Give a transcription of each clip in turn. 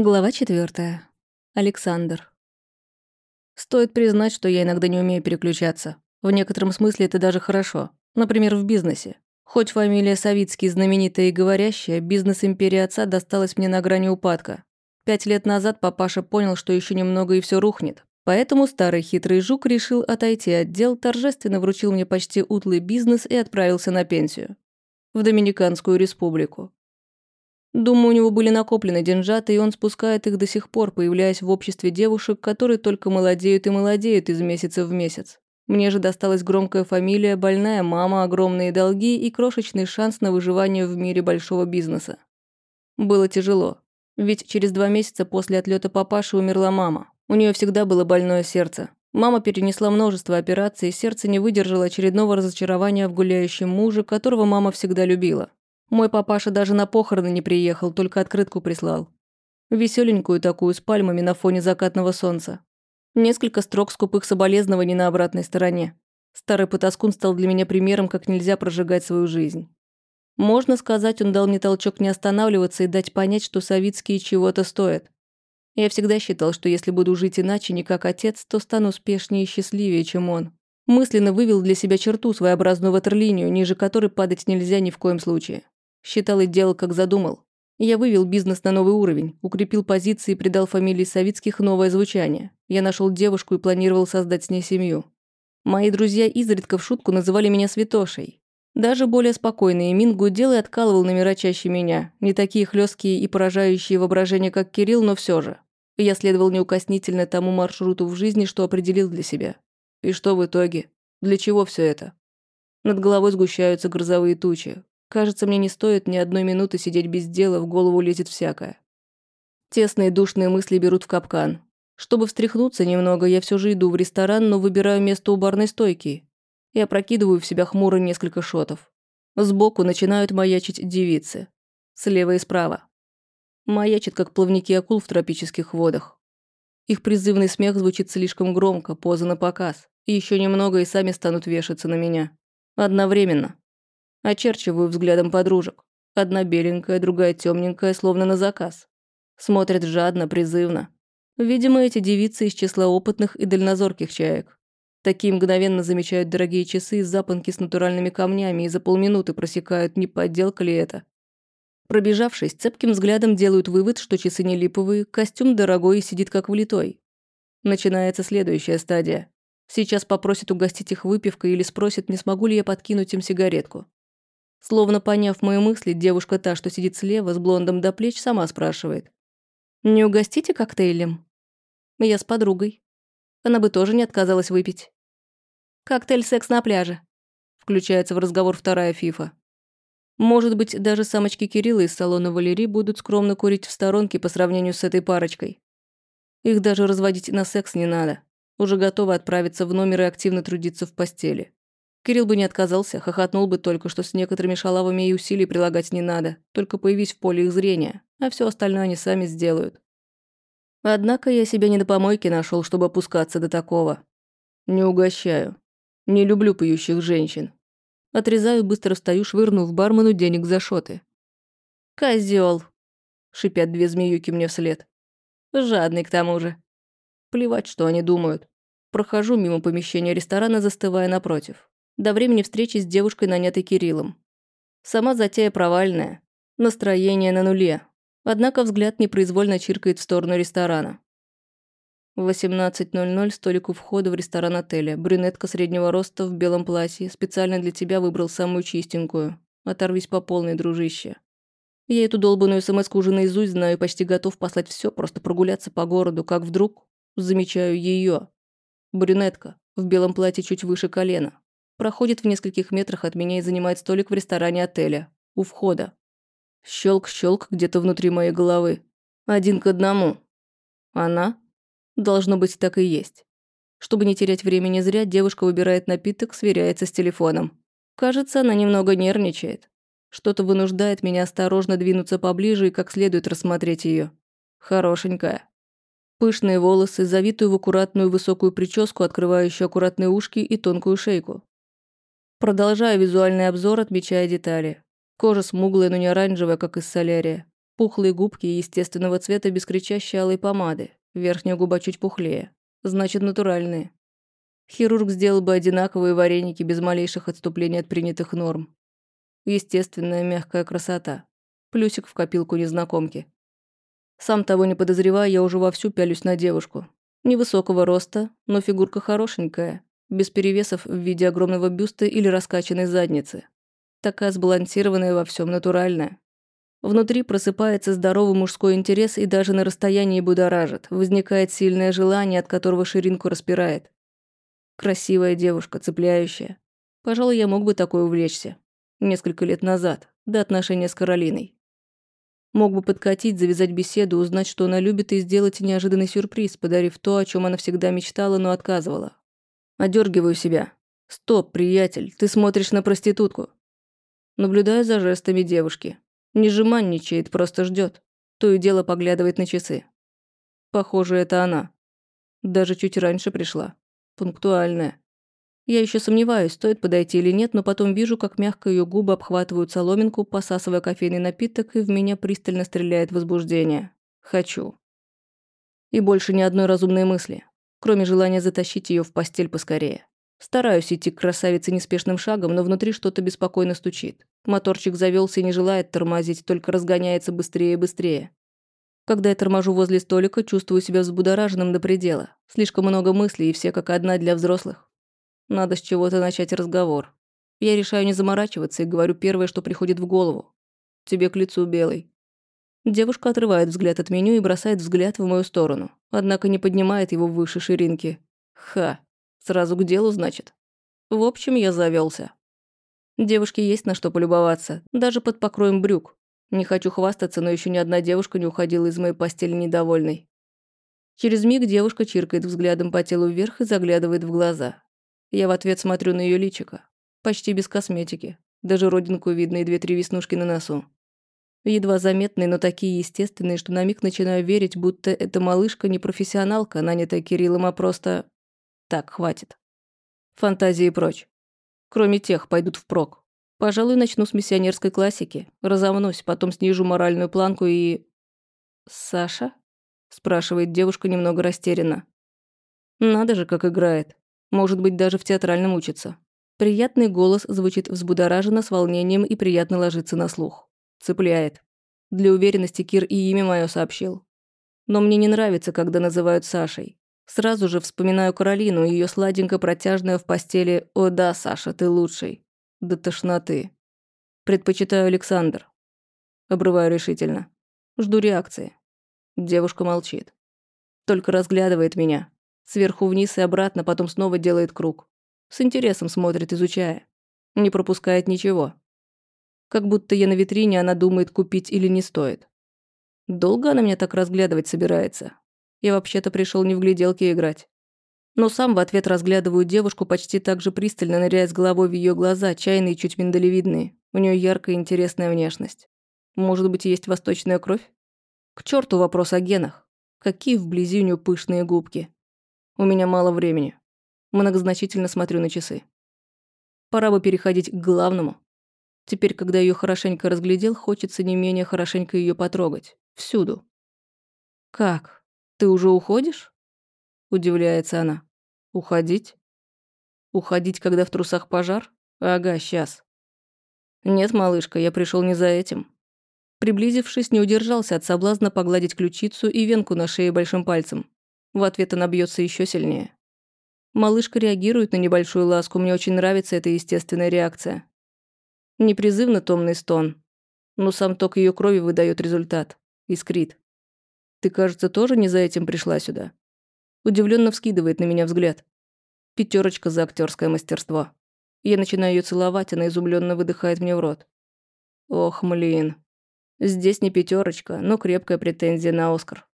Глава четвертая. Александр. Стоит признать, что я иногда не умею переключаться. В некотором смысле это даже хорошо. Например, в бизнесе. Хоть фамилия Савицкий знаменитая и говорящая, бизнес империи отца досталась мне на грани упадка. Пять лет назад папаша понял, что еще немного и все рухнет. Поэтому старый хитрый жук решил отойти от дел, торжественно вручил мне почти утлый бизнес и отправился на пенсию. В Доминиканскую республику. Думаю, у него были накоплены деньжаты, и он спускает их до сих пор, появляясь в обществе девушек, которые только молодеют и молодеют из месяца в месяц. Мне же досталась громкая фамилия, больная мама, огромные долги и крошечный шанс на выживание в мире большого бизнеса. Было тяжело. Ведь через два месяца после отлета папаши умерла мама. У нее всегда было больное сердце. Мама перенесла множество операций, и сердце не выдержало очередного разочарования в гуляющем муже, которого мама всегда любила. Мой папаша даже на похороны не приехал, только открытку прислал. Веселенькую такую, с пальмами на фоне закатного солнца. Несколько строк скупых соболезнований на обратной стороне. Старый потаскун стал для меня примером, как нельзя прожигать свою жизнь. Можно сказать, он дал мне толчок не останавливаться и дать понять, что Савицкие чего-то стоят. Я всегда считал, что если буду жить иначе, не как отец, то стану успешнее и счастливее, чем он. Мысленно вывел для себя черту, своеобразную ватерлинию, ниже которой падать нельзя ни в коем случае. Считал и делал, как задумал. Я вывел бизнес на новый уровень, укрепил позиции и придал фамилии Савицких новое звучание. Я нашел девушку и планировал создать с ней семью. Мои друзья изредка в шутку называли меня святошей. Даже более спокойный Эмин гудел и откалывал номера чаще меня. Не такие хлесткие и поражающие воображение, как Кирилл, но все же. Я следовал неукоснительно тому маршруту в жизни, что определил для себя. И что в итоге? Для чего все это? Над головой сгущаются грозовые тучи. Кажется, мне не стоит ни одной минуты сидеть без дела, в голову лезет всякое. Тесные душные мысли берут в капкан. Чтобы встряхнуться немного, я все же иду в ресторан, но выбираю место у барной стойки. Я прокидываю в себя хмуро несколько шотов. Сбоку начинают маячить девицы. Слева и справа. Маячат, как плавники акул в тропических водах. Их призывный смех звучит слишком громко, поза на показ. И еще немного и сами станут вешаться на меня. Одновременно. Очерчиваю взглядом подружек. Одна беленькая, другая темненькая, словно на заказ. Смотрят жадно, призывно. Видимо, эти девицы из числа опытных и дальнозорких чаек. Такие мгновенно замечают дорогие часы из запонки с натуральными камнями и за полминуты просекают, не подделка ли это. Пробежавшись, цепким взглядом делают вывод, что часы не липовые, костюм дорогой и сидит как влитой. Начинается следующая стадия. Сейчас попросят угостить их выпивкой или спросят, не смогу ли я подкинуть им сигаретку. Словно поняв мои мысли, девушка та, что сидит слева, с блондом до плеч, сама спрашивает. «Не угостите коктейлем?» «Я с подругой. Она бы тоже не отказалась выпить». «Коктейль «Секс на пляже», — включается в разговор вторая фифа. Может быть, даже самочки Кирилла из салона Валерии будут скромно курить в сторонке по сравнению с этой парочкой. Их даже разводить на секс не надо. Уже готовы отправиться в номер и активно трудиться в постели. Кирилл бы не отказался, хохотнул бы только, что с некоторыми шалавами и усилий прилагать не надо, только появись в поле их зрения, а все остальное они сами сделают. Однако я себя не до помойки нашел, чтобы опускаться до такого. Не угощаю. Не люблю пьющих женщин. Отрезаю, быстро встаю, швырнув бармену денег за шоты. Козел! шипят две змеюки мне вслед. Жадный к тому же. Плевать, что они думают. Прохожу мимо помещения ресторана, застывая напротив до времени встречи с девушкой, нанятой Кириллом. Сама затея провальная, настроение на нуле, однако взгляд непроизвольно чиркает в сторону ресторана. В 18.00 столик у входа в ресторан отеля. Брюнетка среднего роста в белом платье. Специально для тебя выбрал самую чистенькую. Оторвись по полной, дружище. Я эту долбанную смс уже наизусть знаю и почти готов послать все, просто прогуляться по городу, как вдруг замечаю ее. Брюнетка в белом платье чуть выше колена проходит в нескольких метрах от меня и занимает столик в ресторане отеля. У входа. Щелк-щелк где-то внутри моей головы. Один к одному. Она? Должно быть, так и есть. Чтобы не терять времени зря, девушка выбирает напиток, сверяется с телефоном. Кажется, она немного нервничает. Что-то вынуждает меня осторожно двинуться поближе и как следует рассмотреть ее. Хорошенькая. Пышные волосы, завитую в аккуратную высокую прическу, открывающую аккуратные ушки и тонкую шейку. Продолжаю визуальный обзор, отмечая детали. Кожа смуглая, но не оранжевая, как из солярия. Пухлые губки естественного цвета без кричащей алой помады. Верхняя губа чуть пухлее. Значит, натуральные. Хирург сделал бы одинаковые вареники без малейших отступлений от принятых норм. Естественная мягкая красота. Плюсик в копилку незнакомки. Сам того не подозревая, я уже вовсю пялюсь на девушку. Невысокого роста, но фигурка хорошенькая, без перевесов в виде огромного бюста или раскачанной задницы. Такая сбалансированная во всем натуральная. Внутри просыпается здоровый мужской интерес и даже на расстоянии будоражит. Возникает сильное желание, от которого ширинку распирает. Красивая девушка, цепляющая. Пожалуй, я мог бы такой увлечься. Несколько лет назад, до отношения с Каролиной. Мог бы подкатить, завязать беседу, узнать, что она любит, и сделать неожиданный сюрприз, подарив то, о чем она всегда мечтала, но отказывала. Одергиваю себя. «Стоп, приятель, ты смотришь на проститутку». Наблюдаю за жестами девушки. Не жеманничает, просто ждет. То и дело поглядывает на часы. Похоже, это она. Даже чуть раньше пришла. Пунктуальная. Я еще сомневаюсь, стоит подойти или нет, но потом вижу, как мягко ее губы обхватывают соломинку, посасывая кофейный напиток, и в меня пристально стреляет возбуждение. Хочу. И больше ни одной разумной мысли, кроме желания затащить ее в постель поскорее. Стараюсь идти к красавице неспешным шагом, но внутри что-то беспокойно стучит. Моторчик завелся и не желает тормозить, только разгоняется быстрее и быстрее. Когда я торможу возле столика, чувствую себя взбудораженным до предела. Слишком много мыслей, и все как одна для взрослых. Надо с чего-то начать разговор. Я решаю не заморачиваться и говорю первое, что приходит в голову. Тебе к лицу белый. Девушка отрывает взгляд от меню и бросает взгляд в мою сторону, однако не поднимает его выше ширинки. Ха, сразу к делу, значит. В общем, я завелся. Девушке есть на что полюбоваться, даже под покроем брюк. Не хочу хвастаться, но еще ни одна девушка не уходила из моей постели недовольной. Через миг девушка чиркает взглядом по телу вверх и заглядывает в глаза. Я в ответ смотрю на ее личико. Почти без косметики. Даже родинку видно и две-три веснушки на носу. Едва заметные, но такие естественные, что на миг начинаю верить, будто эта малышка не профессионалка, нанятая Кириллом, а просто... Так, хватит. Фантазии прочь. Кроме тех, пойдут впрок. Пожалуй, начну с миссионерской классики. Разомнусь, потом снижу моральную планку и... «Саша?» – спрашивает девушка немного растерянно. «Надо же, как играет. Может быть, даже в театральном учится». Приятный голос звучит взбудораженно с волнением и приятно ложится на слух. Цепляет. Для уверенности Кир и имя мое сообщил. Но мне не нравится, когда называют Сашей. Сразу же вспоминаю Каролину, ее сладенько протяжная в постели «О да, Саша, ты лучший» до тошноты. Предпочитаю Александр. Обрываю решительно. Жду реакции. Девушка молчит. Только разглядывает меня. Сверху вниз и обратно, потом снова делает круг. С интересом смотрит, изучая. Не пропускает ничего. Как будто я на витрине, она думает, купить или не стоит. Долго она меня так разглядывать собирается? Я вообще-то пришел не в гляделки играть. Но сам в ответ разглядываю девушку почти так же пристально, ныряя с головой в ее глаза, чайные, чуть миндалевидные. У нее яркая и интересная внешность. Может быть, есть восточная кровь? К черту вопрос о генах. Какие вблизи у нее пышные губки. У меня мало времени. Многозначительно смотрю на часы. Пора бы переходить к главному. Теперь, когда ее хорошенько разглядел, хочется не менее хорошенько ее потрогать. Всюду. «Как? Ты уже уходишь?» Удивляется она. Уходить? Уходить, когда в трусах пожар? Ага, сейчас. Нет, малышка, я пришел не за этим. Приблизившись, не удержался от соблазна погладить ключицу и венку на шее большим пальцем. В ответ она бьется еще сильнее. Малышка реагирует на небольшую ласку, мне очень нравится эта естественная реакция. Непризывно томный стон, но сам ток ее крови выдает результат. Искрит. Ты, кажется, тоже не за этим пришла сюда. Удивленно вскидывает на меня взгляд. Пятерочка за актерское мастерство. Я начинаю ее целовать, она изумленно выдыхает мне в рот. Ох, млин. Здесь не пятерочка, но крепкая претензия на Оскар.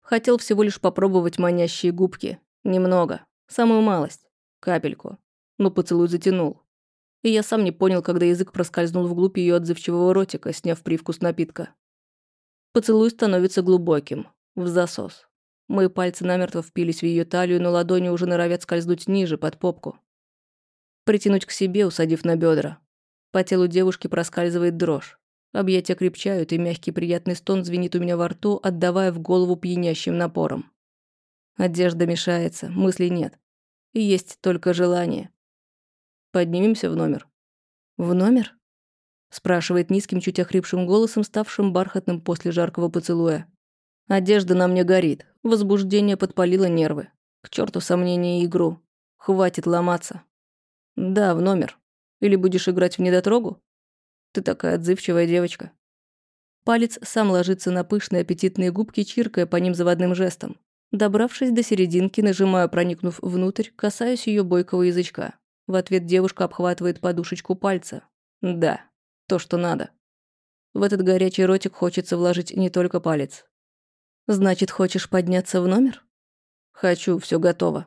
Хотел всего лишь попробовать манящие губки. Немного. Самую малость. Капельку. Но поцелуй затянул. И я сам не понял, когда язык проскользнул вглубь ее отзывчивого ротика, сняв привкус напитка. Поцелуй становится глубоким. В засос. Мои пальцы намертво впились в ее талию, но ладони уже норовят скользнуть ниже, под попку. Притянуть к себе, усадив на бедра. По телу девушки проскальзывает дрожь. Объятия крепчают, и мягкий приятный стон звенит у меня во рту, отдавая в голову пьянящим напором. Одежда мешается, мыслей нет. И есть только желание. Поднимемся в номер. В номер? Спрашивает низким, чуть охрипшим голосом, ставшим бархатным после жаркого поцелуя. Одежда на мне горит. Возбуждение подпалило нервы. К черту сомнения и игру. Хватит ломаться. Да, в номер. Или будешь играть в недотрогу? Ты такая отзывчивая девочка. Палец сам ложится на пышные аппетитные губки, чиркая по ним заводным жестом. Добравшись до серединки, нажимаю, проникнув внутрь, касаюсь ее бойкого язычка. В ответ девушка обхватывает подушечку пальца. Да, то, что надо. В этот горячий ротик хочется вложить не только палец. Значит, хочешь подняться в номер? Хочу, все готово.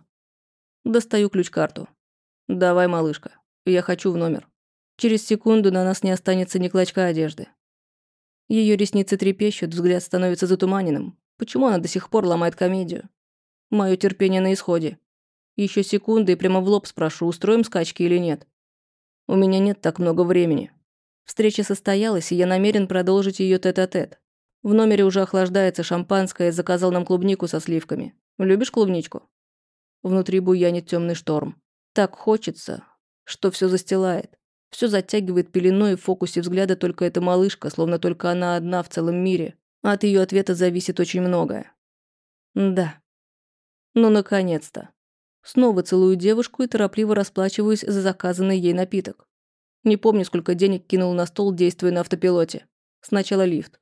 Достаю ключ-карту. Давай, малышка. Я хочу в номер. Через секунду на нас не останется ни клочка одежды. Ее ресницы трепещут, взгляд становится затуманенным. Почему она до сих пор ломает комедию? Мое терпение на исходе. Еще секунды и прямо в лоб спрошу, устроим скачки или нет. У меня нет так много времени. Встреча состоялась, и я намерен продолжить ее тет-а-тет. В номере уже охлаждается шампанское, и заказал нам клубнику со сливками. Любишь клубничку? Внутри буянит темный шторм. Так хочется, что все застилает. Все затягивает пеленой, в фокусе взгляда только эта малышка, словно только она одна в целом мире. От ее ответа зависит очень многое. Да. Ну, наконец-то. Снова целую девушку и торопливо расплачиваюсь за заказанный ей напиток. Не помню, сколько денег кинул на стол, действуя на автопилоте. Сначала лифт.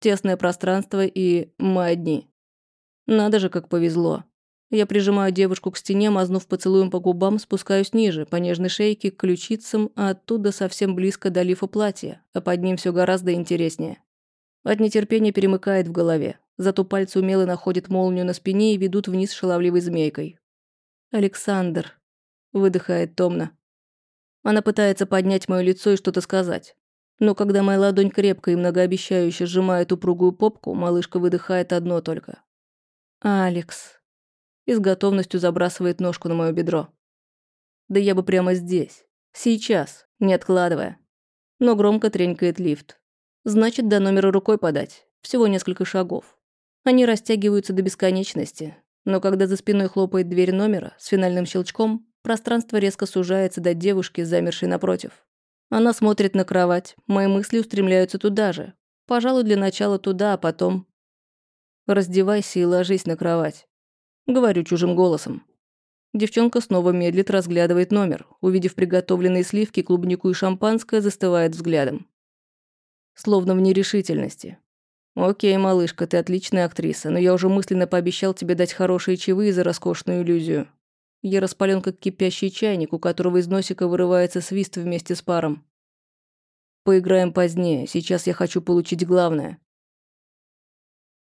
Тесное пространство и мы одни. Надо же, как повезло. Я прижимаю девушку к стене, мазнув поцелуем по губам, спускаюсь ниже, по нежной шейке, к ключицам, а оттуда совсем близко до лифа платья, а под ним все гораздо интереснее. От нетерпения перемыкает в голове. Зато пальцы умело находят молнию на спине и ведут вниз шаловливой змейкой. «Александр», — выдыхает томно. Она пытается поднять мое лицо и что-то сказать. Но когда моя ладонь крепко и многообещающе сжимает упругую попку, малышка выдыхает одно только. «Алекс», и с готовностью забрасывает ножку на мое бедро. Да я бы прямо здесь, сейчас, не откладывая. Но громко тренькает лифт. Значит, до номера рукой подать. Всего несколько шагов. Они растягиваются до бесконечности. Но когда за спиной хлопает дверь номера, с финальным щелчком, пространство резко сужается до девушки, замершей напротив. Она смотрит на кровать, мои мысли устремляются туда же. Пожалуй, для начала туда, а потом... Раздевайся и ложись на кровать. Говорю чужим голосом. Девчонка снова медлит, разглядывает номер. Увидев приготовленные сливки, клубнику и шампанское, застывает взглядом словно в нерешительности. «Окей, малышка, ты отличная актриса, но я уже мысленно пообещал тебе дать хорошие чаевые за роскошную иллюзию. Я распален как кипящий чайник, у которого из носика вырывается свист вместе с паром. Поиграем позднее, сейчас я хочу получить главное.